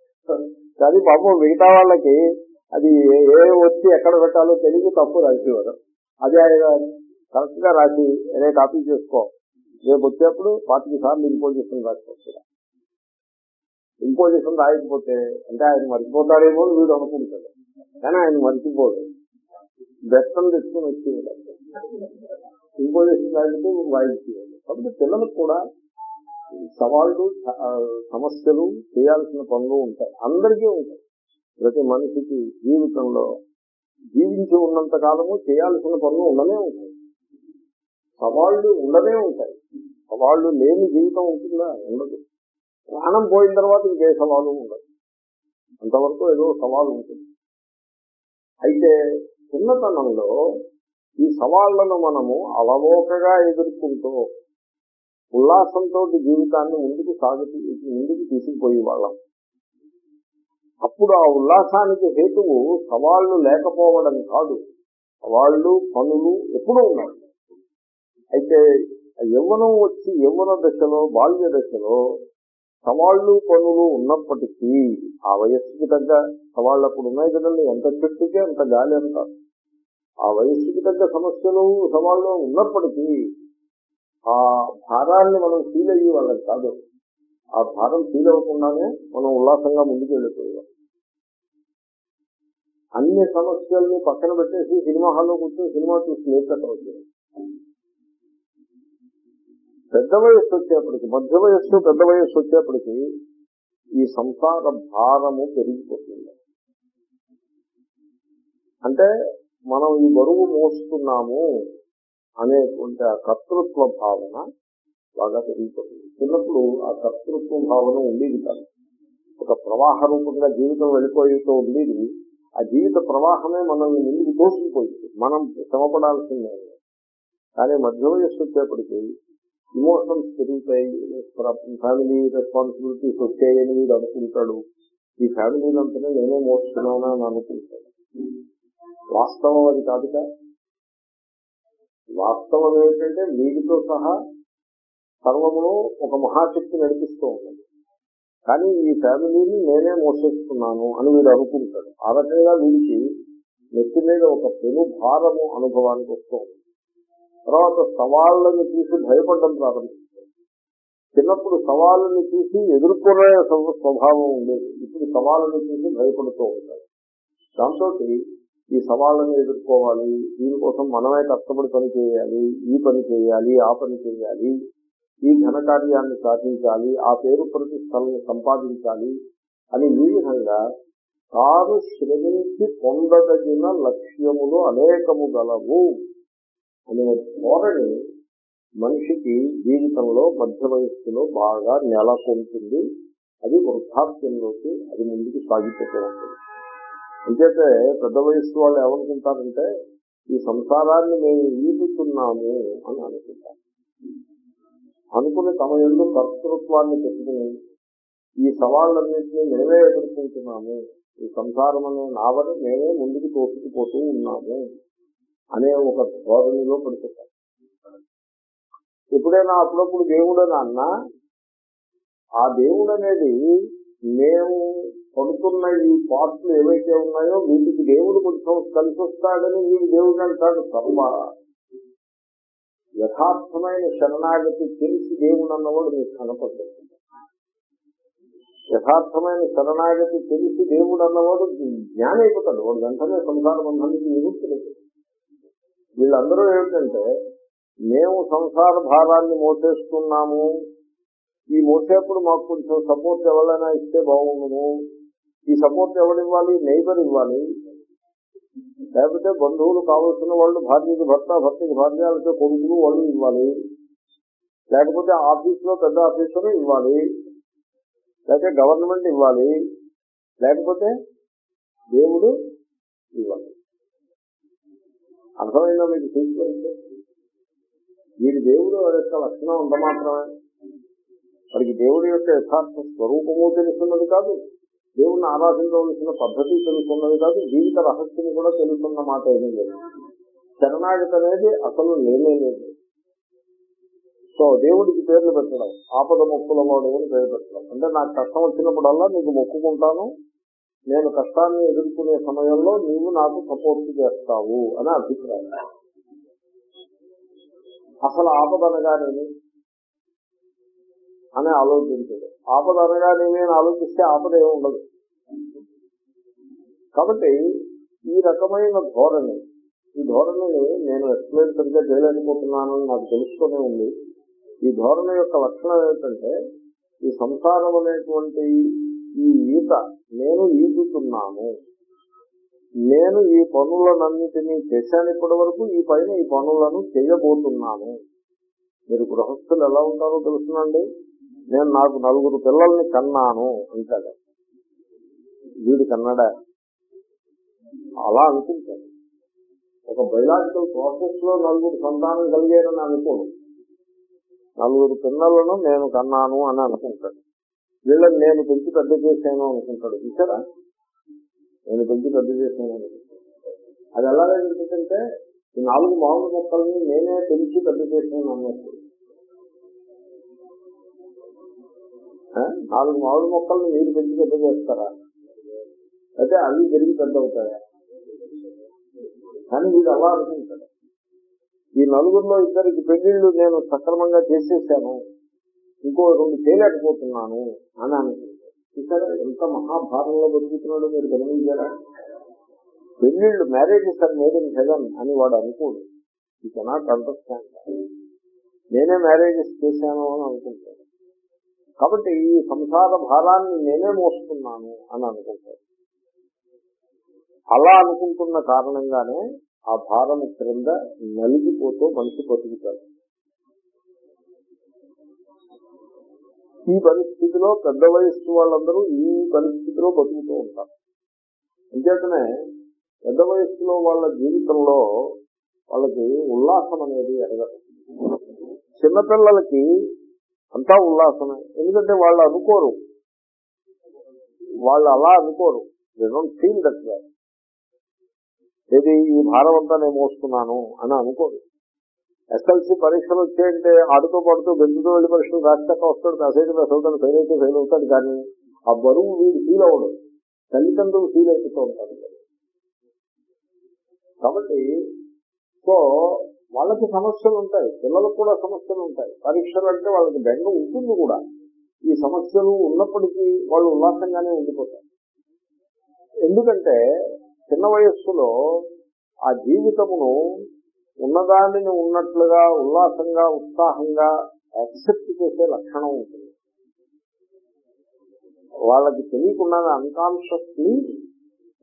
కానీ పాపం మిగతా వాళ్ళకి అది ఏ- వచ్చి ఎక్కడ పెట్టాలో తెలియదు తప్పు రాసేవారు అదే ఆయన కరెక్ట్గా రాసి అదే కాపీ చేసుకో. రేపు వచ్చేప్పుడు పాతిక సార్లు ఇంపోజిషన్ రాసుకోవచ్చు. ఇంపోజిషన్ రాయకపోతే అంటే ఆయన మర్చిపోతాడేమో వీడు అనుకుంటాడు. కానీ ఆయన మర్చిపోడు. బెస్తం తెచ్చుకుని వచ్చింది ఇంకో చేసినట్టు వాయించేయాలి కాబట్టి పిల్లలకు కూడా సవాళ్ళు సమస్యలు చేయాల్సిన పనులు ఉంటాయి. అందరికీ ఉంటాయి. ప్రతి మనిషికి జీవితంలో జీవించి ఉన్నంత కాలము చేయాల్సిన పనులు ఉండనే ఉంటాయి. సవాళ్ళు ఉండనే ఉంటాయి. సవాళ్ళు లేని జీవితం ఉంటుందా? ఉండదు. ప్రాణం పోయిన తర్వాత ఇంకే సవాలు ఉండదు. అంతవరకు ఏదో సవాలు ఉంటుంది. అయితే చిన్నతనంలో ఈ సవాళ్ళను మనము అలవోకగా ఎదుర్కొంటూ ఉల్లాసంతో జీవితాన్ని ముందుకు సాగుతూ ముందుకు తీసుకుపోయే వాళ్ళం అప్పుడు ఆ ఉల్లాసానికి హేతువు సవాళ్ళు లేకపోవడం కాదు. సవాళ్ళు పనులు ఎప్పుడూ ఉన్నాయి. అయితే ఆ యవ్వనం వచ్చి యవ్వన దశలో బాల్య దశలో సవాళ్ళు పనులు ఉన్నప్పటికీ ఆ వయస్సుకి తగ్గ సవాళ్ళు అప్పుడు ఉన్నాయి కదండి. ఎంత చెట్టుకే అంత గాలి అంటారు ఆ వయస్సుకి తగ్గ సమస్యలు సవాళ్ళు ఉన్నప్పటికీ ఆ భారాన్ని మనం ఫీల్ అయ్యి వాళ్ళకి కాదు. ఆ భారం ఫీల్ అవ్వకుండానే మనం ఉల్లాసంగా ముందుకు వెళ్ళిపోయాం అన్ని సమస్యల్ని పక్కన పెట్టేసి సినిమా హాల్లో కూర్చొని సినిమా చూసి నేర్చుకోవచ్చు పెద్ద వయస్సు వచ్చేప్పటికి మధ్య వయస్సు పెద్ద వయస్సు వచ్చేప్పటికి ఈ సంసార భారము పెరిగిపోతుంది. అంటే మనం ఈ బరువు మోస్తున్నాము అనేటువంటి ఆ కర్తృత్వ భావన బాగా పెరిగిపోతుంది. చిన్నప్పుడు ఆ కర్తృత్వ భావన ఉండేది కాదు. ఒక ప్రవాహ రూపంగా జీవితం వెళ్ళిపోయేతో ఉండేది. ఆ జీవిత ప్రవాహమే మనల్ని ముందుకు తోసుకుపోయింది మనం శ్రమపడాల్సిందే. కానీ మధ్య వయస్సు వచ్చేప్పటికీ ఇమోషన్స్ పెరుగుతాయి ఫ్యామిలీ రెస్పాన్సిబిలిటీస్ వచ్చాయని వీడు అనుకుంటాడు ఈ ఫ్యామిలీలంతా నేనే మోస్తున్నానా అని అనుకుంటాడు వాస్తవం అది కాదుగా వాస్తవం ఏంటంటే వీటితో సహా సర్వమును ఒక మహాశక్తి నడిపిస్తూ ఉంటుంది. కానీ ఈ ఫ్యామిలీని నేనే మోసేస్తున్నాను అని వీడు అనుకుంటాడు. ఆ రకంగా వీడికి నెత్తి మీద ఒక పెను భారము అనుభవానికి వస్తూ ఉంటుంది. తర్వాత సవాళ్ళని చూసి భయపడడం ప్రారంభిస్తుంది. చిన్నప్పుడు సవాళ్ళని చూసి ఎదుర్కొనే స్వభావం ఉండేది. ఇప్పుడు సవాళ్ళని చూసి భయపడుతూ ఉంటాడు దాంతో ఈ సవాళ్ళను ఎదుర్కోవాలి. దీనికోసం మనమే కష్టపడి పని చేయాలి. ఈ పని చేయాలి. ఆ పని చేయాలి. ఈ ఘనకార్యాన్ని సాధించాలి. ఆ పేరు ప్రతిష్టలను సంపాదించాలి అని ఈ విధంగా తాను శ్రమించి పొందదగిన లక్ష్యములు అనేకము గలవు అనే ధోరణి మనిషికి జీవితంలో మధ్య వయస్సులో బాగా నెలకొంటుంది. అది వృద్ధాప్యంలోకి అది ముందుకు సాగిపోతూ ఉంటుంది. అంచేతే పెద్ద వయస్సు వాళ్ళు ఏమనుకుంటారంటే ఈ సంసారాన్ని మేము ఈదుతున్నాము అని అనుకుంటారు. అనుకుని తమ ఎందు కర్తృత్వాన్ని పెట్టుకుని ఈ సవాళ్ళన్నింటినీ మేమే ఎదుర్కొంటున్నాము. ఈ సంసారం అనే నావని మేమే ముందుకు తోసుకుపోతూ ఉన్నాము అనే ఒక ధోరణిలో పడిపోతారు. ఎప్పుడైనా అప్పుడప్పుడు దేవుడు అన్నా? ఆ దేవుడు అనేది మేము పడుతున్న ఈ పాటలు ఏవైతే ఉన్నాయో వీటికి దేవుడు కొంచెం కలిసి వస్తాడని వీడు దేవుడు అంటాడు. కర్మ. యథార్థమైన శరణాగతి తెలిసి దేవుడు అన్నవాడు మీకు కనపడుతుంది యథార్థమైన శరణాగతి తెలిసి దేవుడు అన్నవాడు జ్ఞానం వాడు వెంటనే సంసార బంధానికి నిరుక్తులేదు వీళ్ళందరూ ఏమిటంటే మేము సంసార భారాన్ని మోసేస్తున్నాము. ఈ మోసేపుడు మాకు కొంచెం సపోర్ట్ ఎవరైనా ఇస్తే బాగుండును. ఈ సపోర్ట్ ఎవరివ్వాలి నైబర్ ఇవ్వాలి. లేకపోతే బంధువులు కావలసిన వాళ్ళు భార్యకి భర్త భర్తకి భార్యలతో కొడుకులు వాళ్ళు ఇవ్వాలి. లేకపోతే ఆఫీసులో పెద్ద ఆఫీసులు ఇవ్వాలి. లేకపోతే గవర్నమెంట్ ఇవ్వాలి. లేకపోతే దేవుడు ఇవ్వాలి. అర్థమైందా మీకు తీసుకుంటే వీడి దేవుడు యొక్క లక్షణం ఉంటే మాత్రమే. వాడికి దేవుడి యొక్క యథార్థ స్వరూపము తెలుసున్నది కాదు. దేవుణ్ణి ఆరాధించవలసిన పద్ధతి తెలుసుకున్నది కాదు జీవిత రహస్యం కూడా తెలుసుకున్న మాట ఏమీ లేదు. శరణాగతి అనేది అసలు లేనే లేదు. సో దేవుడికి పేర్లు పెట్టడం ఆపద మొక్కుల వాడు అని పేరు పెట్టడం. అంటే నాకు కష్టం వచ్చినప్పుడల్లా నీకు మొక్కుకుంటాను నేను కష్టాన్ని ఎదుర్కొనే సమయంలో నీవు నాకు సపోర్ట్ చేస్తావు అని అభిప్రాయం. అసలు ఆపద అనగానేమి అని ఆలోచించదు. ఆపద అనగానే నేను ఆలోచిస్తే ఆపద ఏమి ఉండదు. కాబట్టి ఈ రకమైన ధోరణి ఈ ధోరణిని నేను ఎక్స్ప్లెయిన్ సరిగ్గా చేయలేకపోతున్నానని నాకు తెలుసుకునే ఉంది. ఈ ధోరణి యొక్క లక్షణం ఏంటంటే ఈ సంసారం అనేటువంటి ఈ ఈత నేను ఈదుతున్నాను. నేను ఈ పనులనన్నిటినీ చేశాను ఇప్పటి వరకు ఈ పైన ఈ పనులను చేయబోతున్నాను. మీరు గృహస్థులు ఎలా ఉంటారో తెలుసునండి నేను నాకు నలుగురు పిల్లల్ని కన్నాను అంటాడు. వీడు కన్నాడా? అలా అనుకుంటాడు. ఒక బయలాజికల్ ప్రాసెస్లో నలుగురు సంతానం కలిగారని అనుకోడు నలుగురు పిల్లలను నేను కన్నాను అని అనుకుంటాడు. వీళ్ళని నేను పెంచి పెద్ద చేశాను అనుకుంటాడు. చూసారా నేను పెంచి పెద్ద చేశాను అనుకుంటాడు. అది ఎలా ఎందుకంటే ఈ నాలుగు మామూలు మొక్కల్ని నేనే పెంచి పెద్ద చేశాను అన్నట్టు. నాలుగు మామిడి మొక్కలను మీరు పెంచి పెద్ద చేస్తారా? అయితే అవి పెరిగి పెద్ద అవుతాయా? కానీ వీడు అలా అనుకుంటాడు. ఈ నలుగురిలో ఇద్దరికి పెళ్ళిళ్ళు నేను సక్రమంగా చేసేసాను. ఇంకో రెండు చేయలేకపోతున్నాను అని అనుకుంటాడు. చూసారా ఎంత మహాభారంలో బతుకుతున్నాడో మీరు గమనించారా? పెళ్ళిళ్ళు marriages are made in heaven అని వాడు అనుకోడు. ఈ కెనాట్ అండర్స్టాండ్ నేనే మ్యారేజెస్ చేశాను అని అనుకుంటాడు. కాబట్టి ఈ సంసార భారాన్ని నేనే మోస్తున్నాను అని అనుకుంటాడు అలా అనుకుంటున్న కారణంగానే ఆ భారం క్రింద నలిగిపోతూ మనిషి బతుకుతాడు. ఈ పరిస్థితిలో పెద్ద వయస్సు వాళ్ళందరూ ఈ పరిస్థితిలో బతుకుతూ ఉంటారు. అంచేతనే పెద్ద వయస్సులో వాళ్ళ జీవితంలో వాళ్ళకి ఉల్లాసం అనేది ఎరగదు. చిన్నపిల్లలకి అంతా ఉల్లాసమే. ఎందుకంటే వాళ్ళు అనుకోరు. వాళ్ళు అలా అనుకోరు. They don't feel that way ఏది ఈ భారం అంతా నేను మోస్తున్నాను అని అనుకోరు. ఎస్ఎల్సి పరీక్షలు వచ్చేయంటే ఆడుతూ పడుతూ గెలుచుతూ వెళ్ళి పరీక్షలు రాష్ట్రంగా వస్తాడు కాసేపు అసలు ఫెయిల్ అయితే ఫెయిల్ అవుతాడు కానీ ఆ బరువు వీడు ఫీల్ అవ్వడు. తల్లిదండ్రులు ఫీల్ అయిపోతూ ఉంటారు. కాబట్టి సో వాళ్ళకి సమస్యలు ఉంటాయి పిల్లలకు కూడా సమస్యలు ఉంటాయి. పరీక్షలు అంటే వాళ్ళకి బెంగ ఉంటుంది కూడా. ఈ సమస్యలు ఉన్నప్పటికీ వాళ్ళు ఉల్లాసంగానే ఉండిపోతారు. ఎందుకంటే చిన్న వయస్సులో ఆ జీవితమును ఉన్నదానిని ఉన్నట్లుగా ఉల్లాసంగా ఉత్సాహంగా యాక్సెప్ట్ చేసే లక్షణం ఉంటుంది. వాళ్ళకి తెలియకుండా unconsciously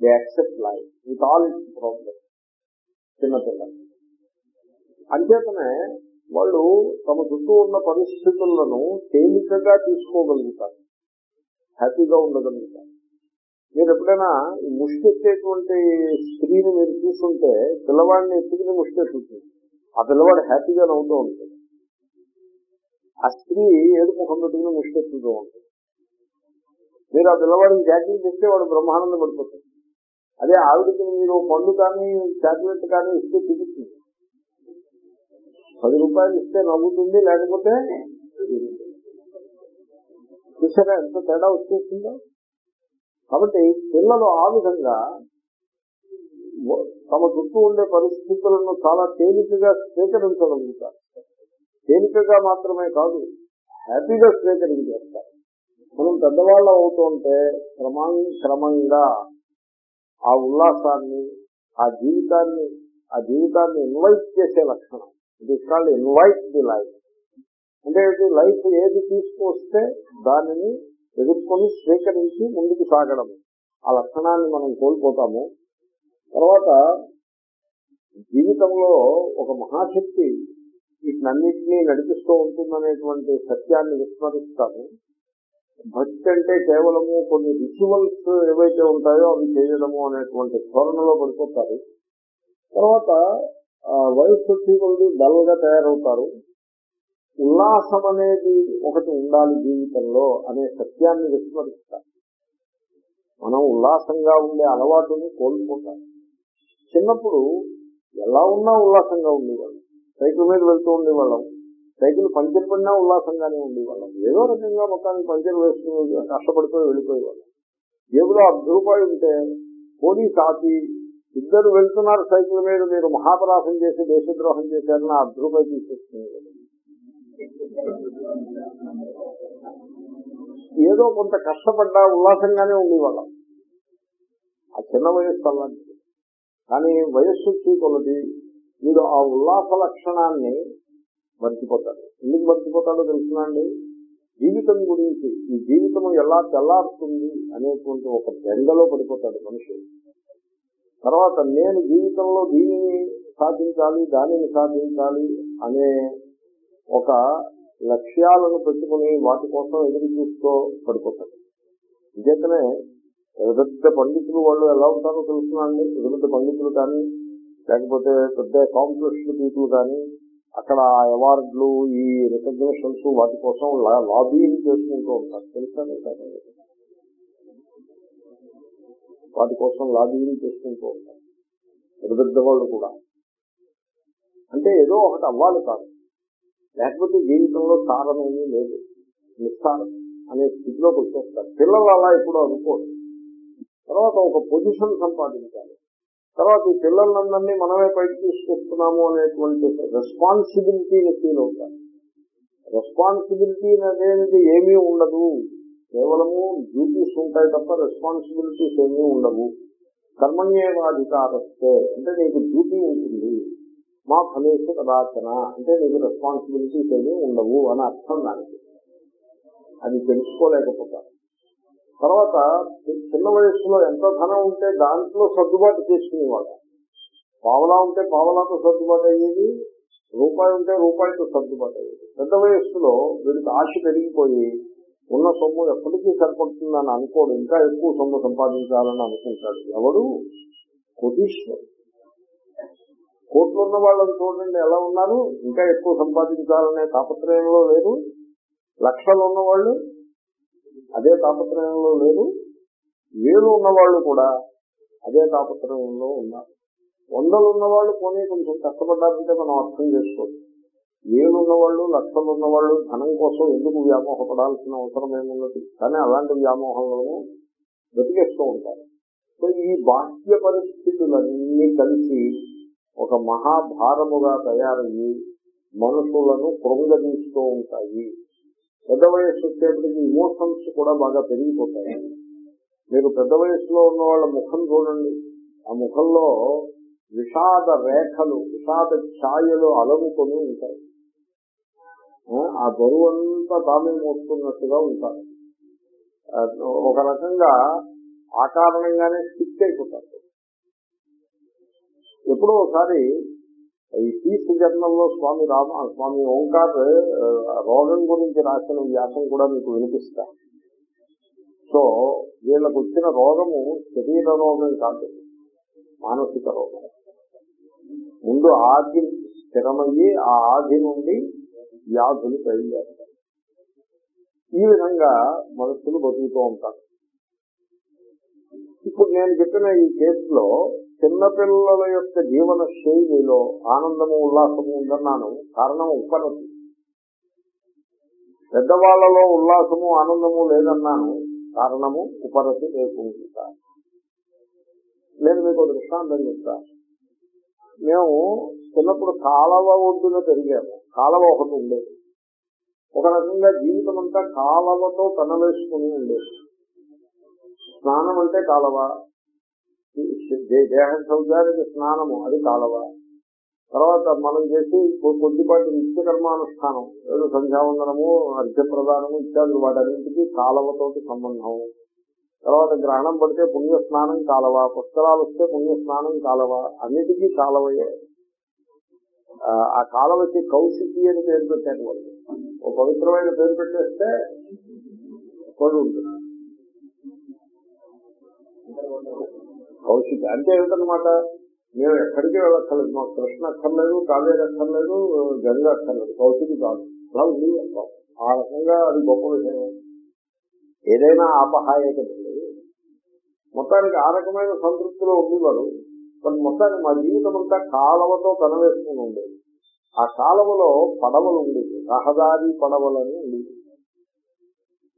they accept life with all its problem చిన్నపిల్లలు. అంచేతనే వాళ్ళు తమ చుట్టూ ఉన్న పరిస్థితులను తేలికగా తీసుకోగలుగుతారు. హ్యాపీగా ఉండగలుగుతారు. మీరు ఎప్పుడైనా ఈ ముష్టి ఎత్తేటువంటి స్త్రీని మీరు చూస్తుంటే పిల్లవాడిని ఎత్తుకుని ముష్టి ఎత్తుతుంది ఆ పిల్లవాడు హ్యాపీగా నవ్వుతూ ఉంటుంది ఆ స్త్రీ ఏడు ముఖం పెట్టుకుని ముష్టి ఎత్తుతూ ఉంటుంది మీరు ఆ పిల్లవాడిని జాకింగ్ చేస్తే వాడు బ్రహ్మానందం పడిపోతుంది అదే ఆవిడకి మీరు పండు కానీ చాక్లెట్ కానీ ఇస్తే తిరుగుతుంది పది రూపాయలు ఇస్తే నవ్వుతుంది లేకపోతే చూసారా ఎంత తేడా వచ్చేసిందో కాబట్టి పిల్లలు ఆ విధంగా తమ చుట్టూ ఉండే పరిస్థితులను చాలా తేలికగా స్వీకరించగలుగుతారు తేలికగా మాత్రమే కాదు హ్యాపీగా స్వీకరించేస్తారు. మనం పెద్దవాళ్ళు అవుతుంటే క్రమం క్రమంగా ఆ ఉల్లాసాన్ని ఆ జీవితాన్ని ఆ జీవితాన్ని ఇన్వైట్ చేసే లక్షణం. ఇది కాల్డ్ ఇన్వైట్ ది లైఫ్ అంటే లైఫ్ ఏది తీసుకొస్తే దానిని ఎదుర్కొని స్వీకరించి ముందుకు సాగడం ఆ లక్షణాన్ని మనం కోల్పోతాము. తర్వాత జీవితంలో ఒక మహాశక్తి వీటినన్నింటినీ నడిపిస్తూ ఉంటుందనేటువంటి సత్యాన్ని విస్మరిస్తాము. భక్తి అంటే కేవలము కొన్ని రిచువల్స్ ఏవైతే ఉంటాయో అవి చేయడము అనేటువంటి ధోరణలో పడిపోతారు. తర్వాత వయస్సు వచ్చి కొద్ది డల్గా తయారవుతారు. ఉల్లాసం అనేది ఒకటి ఉండాలి జీవితంలో అనే సత్యాన్ని విస్మరిస్తారు మనం ఉల్లాసంగా ఉండే అలవాటుని కోల్పోతాం. చిన్నప్పుడు ఎలా ఉన్నా ఉల్లాసంగా ఉండేవాళ్ళం. సైకిల్ మీద వెళ్తూ ఉండేవాళ్ళం. సైకిల్ పంచర్ పడినా ఉల్లాసంగానే ఉండేవాళ్ళం. ఏదో రకంగా మొత్తానికి పంచర్ వేసుకుని కష్టపడిపోయి వెళ్ళిపోయేవాళ్ళం. జేబులో అర్ధ రూపాయలు ఉంటే పోలీస్ ఆపి ఇద్దరు వెళ్తున్నారు సైకిల్ మీద మీరు మహాపరాసం చేసి దేశద్రోహం చేశారని ఆ అర్ధ రూపాయలు ఏదో కొంత కష్టపడ్డా ఉల్లాసంగానే ఉండేవాళ్ళం. ఆ చిన్న వయస్సు అలాంటిది. కానీ వయస్సు వచ్చి కొలది మీరు ఆ ఉల్లాస లక్షణాన్ని మర్చిపోతారు. ఎందుకు మర్చిపోతాడో తెలుసునండి జీవితం గురించి ఈ జీవితం ఎలా తెల్లారుతుంది అనేటువంటి ఒక బెంగలో పడిపోతాడు మనిషి. తర్వాత నేను జీవితంలో దీనిని సాధించాలి దానిని సాధించాలి అనే ఒక లక్ష్యాలను పెట్టుకుని వాటి కోసం ఎదురు చూస్తూ పడిపోతాడు. నిజంగానే పెద్ద పండితులు వాళ్ళు ఎలా ఉంటారో తెలుస్తున్నాండి పెద్ద పండితులు కానీ లేకపోతే పెద్ద కాంపిటీషన్ పీపుల్ కానీ అక్కడ అవార్డులు ఈ రికగ్నేషన్స్ వాటి కోసం లాబీ చేసుకుంటూ ఉంటారు. తెలుసా వాటి కోసం లాబింగ్ చేసుకుంటూ ఉంటారు. పెద్ద పెద్ద వాళ్ళు కూడా. అంటే ఏదో ఒకటి అవ్వాలి కాదు. లేకపోతే జీవితంలో సారమేమీ లేదు. నిస్సారం అనే స్థితిలోకి వచ్చేస్తారు. పిల్లలు అలా ఎప్పుడూ అనుకోరు. తర్వాత ఒక పొజిషన్ సంపాదించాలి. తర్వాత ఈ పిల్లలందరినీ మనమే పైకి తీసుకొస్తున్నాము అనేటువంటి రెస్పాన్సిబిలిటీని ఫీల్ అవుతారు. రెస్పాన్సిబిలిటీ అనేది ఏమీ ఉండదు. కేవలము డ్యూటీస్ ఉంటాయి తప్ప రెస్పాన్సిబిలిటీస్ ఏమీ ఉండవు. కర్మణ్యేవాధికారస్తే అంటే నీకు డ్యూటీ ఉంటుంది. మా ఫలేషు కదాచన. అంటే నీకు రెస్పాన్సిబిలిటీస్ ఏమీ ఉండవు అని అర్థం దానికి. అది తెలుసుకోలేకపోతారు తర్వాత చిన్న వయస్సులో ఎంత ధనం ఉంటే దాంట్లో సర్దుబాటు చేసుకునేవాడు పావలా ఉంటే పావలాతో సర్దుబాటు అయ్యేది రూపాయి ఉంటే రూపాయితో సర్దుబాటు అయ్యేది. పెద్ద వయస్సులో వీడికి ఆశ పెరిగిపోయి ఉన్న సొమ్ము ఎప్పటికీ సరిపడుతుందని అనుకోడు. ఇంకా ఎక్కువ సొమ్ము సంపాదించాలని అనుకుంటాడు. ఎవడు? కోటీశ్వరు కోట్లు ఉన్న వాళ్ళని చూడండి ఎలా ఉన్నారు? ఇంకా ఎక్కువ సంపాదించాలనే తాపత్రయంలో లేరు. లక్షలు ఉన్నవాళ్ళు అదే తాపత్రయంలో లేరు. వేలు ఉన్నవాళ్ళు కూడా అదే తాపత్రయంలో ఉన్నారు. వందలు ఉన్నవాళ్ళు పోనీ కొంచెం కష్టపడ్డారంటే మనం అర్థం చేసుకోవచ్చు. వేలు వాళ్ళు లక్షలు ఉన్నవాళ్ళు ధనం కోసం ఎందుకు వ్యామోహపడాల్సిన అవసరం ఏమున్నది? కానీ అలాంటి వ్యామోహంలోనూ బ్రతికేస్తూ ఉంటారు. సో ఈ బాహ్య పరిస్థితులన్నీ కలిసి ఒక మహాభారముగా తయారయ్యి మనుషులను కృంగదీస్తూ ఉంటాయి. పెద్ద వయస్సు వచ్చేప్పటికి ఇమోషన్స్ కూడా బాగా పెరిగిపోతాయి. మీరు పెద్ద వయసులో ఉన్న వాళ్ళ ముఖం చూడండి. ఆ ముఖంలో విషాద రేఖలు విషాద ఛాయలు అలముకొని ఉంటాయి. ఆ, బరువు అంతా తామే మోస్తున్నట్టుగా ఉంటారు ఒక రకంగా ఆ కారణంగానే స్టిక్ అయిపోతారు. ఎప్పుడో ఒకసారి ఈ పీస్ జర్నల్లో స్వామి రామ స్వామి ఓంకార్ రోగం గురించి రాసిన వ్యాసం కూడా మీకు వినిపిస్తా. సో వీళ్ళకు వచ్చిన రోగము శరీర రోగం కాదు మానసిక రోగం. ముందు ఆది స్థిరమయ్యి ఆ ఆది నుండి వ్యాధులు బయలుదేరుతాయి. ఈ విధంగా మనుషులు బతుకుతూ ఉంటారు. ఇప్పుడు నేను చెప్పిన ఈ కేసులో చిన్నపిల్లల యొక్క జీవన శైలిలో ఆనందము ఉల్లాసము ఉందన్నాను. కారణం ఉపనతి పెద్దవాళ్ళలో ఉల్లాసము ఆనందము లేదన్నాను. కారణము ఉపరతి లేకుండా నేను మీకు దృష్టాంతం చెప్తా. మేము చిన్నప్పుడు కాలవ ఒడ్డున పెరిగాము. కాలవ ఒకటి ఉండేది ఒక రకంగా జీవితం అంతా కాలవతో పెనవేసుకుని ఉండేది స్నానం అంటే కాలవ దే- దేహ సౌజానికి స్నానము అది కాలవ తర్వాత మనం చేసి కొద్దిపాటి నిత్య కర్మానుష్ఠానం ఏదో సంధ్యావందనము అర్ఘ్యప్రదానము ఇత్యాదులు వాటన్నింటికి కాలవతోటి సంబంధం. తర్వాత గ్రహణం పడితే పుణ్య స్నానం కాలవ పుష్కరాలు వస్తే పుణ్య స్నానం కాలవ అన్నిటికీ కాలవయే ఆ, ఆ కాలవకి కౌశికి అని పేరు పెట్టారు వాళ్ళు. ఒక పవిత్రమైన పేరు పెట్టేస్తే కొడు ఉంటుంది. కౌశిక అంటే ఏమిటనమాట మేము ఎక్కడికి వెళ్ళక్కర్లేదు మాకు కృష్ణ అక్కర్లేదు కావేరి అక్కర్లేదు గంగ అక్కర్లేదు కౌశికి కాదు. అలా ఉంది ఆ రకంగా అది గొప్ప విషయం. ఏదైనా ఆపహాయకండి మొత్తానికి ఆ రకమైన సంతృప్తిలో ఉండేవారు. కానీ మొత్తానికి మా జీవితం అంతా కాలవతో కనవేసుకుని ఉండేది ఆ కాలవలో పడవలు ఉండేవి. రహదారి పడవలని ఉండేవి.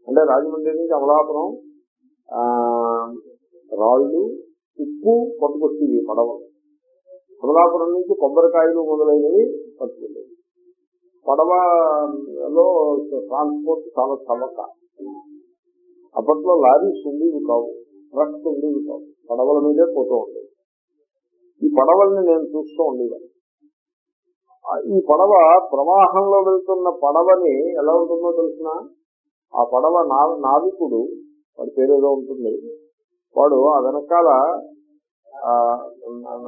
అంటే రాజమండ్రి నుంచి అమలాపురం ఆ, రాళ్ళు ఉప్పు పట్టుకొచ్చేవి పడవలు. అమలాపురం నుంచి కొబ్బరికాయలు మొదలైనవి పట్టుకెళ్ళేవి పడవలో ట్రాన్స్పోర్ట్ చాలా చవక. అప్పట్లో లారీస్ ఉండేవి కావు ట్రక్స్ ఉండేవి కావు. పడవల మీదే పోతూ ఉండేవి. ఈ పడవల్ని నేను చూస్తూ ఉండేవాడిని. ఈ పడవ ప్రవాహంలో వెళ్తున్న పడవని ఎలా ఉంటుందో తెలిసిన? ఆ పడవ నా- నావికుడు వాడి పేరు ఏదో ఉంటుంది. వాడు ఆ వెనకాల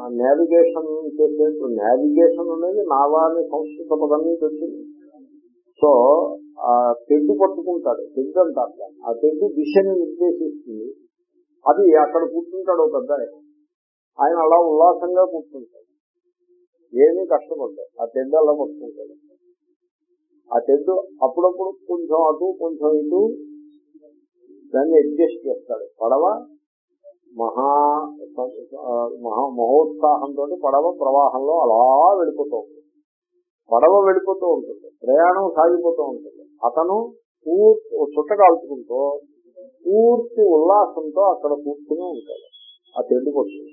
నావిగేషన్ చేసేట్టు నావిగేషన్ అనేది నావా సంస్కృత పదం నుంచి వచ్చింది. సో ఆ తెడ్డు పట్టుకుంటాడు తెడ్డు అంటారు ఆ తెడ్డు దిశని నిర్దేశిస్తుంది. అది అక్కడ కూర్చుంటాడు ఒక పెద్ద ఆయన. అలా ఉల్లాసంగా కూర్చుంటాడు. ఏమీ కష్టపడ్డాడు ఆ తెడ్డు అలా పట్టుకుంటాడు ఆ తెడ్డు అప్పుడప్పుడు కొంచెం అటు కొంచెం ఇటు దాన్ని అడ్జస్ట్ చేస్తాడు. పడవ మహా మహా మహోత్సాహంతో పడవ ప్రవాహంలో అలా వెళ్ళిపోతూ ఉంటుంది. పడవ వెళ్ళిపోతూ ఉంటుంది. ప్రయాణం సాగిపోతూ ఉంటుంది. అతను పూర్తి చుట్ట కాల్చుకుంటూ పూర్తి ఉల్లాసంతో అక్కడ కూర్చుని ఉంటాడు. ఆ తెడ్డు పట్టుకుని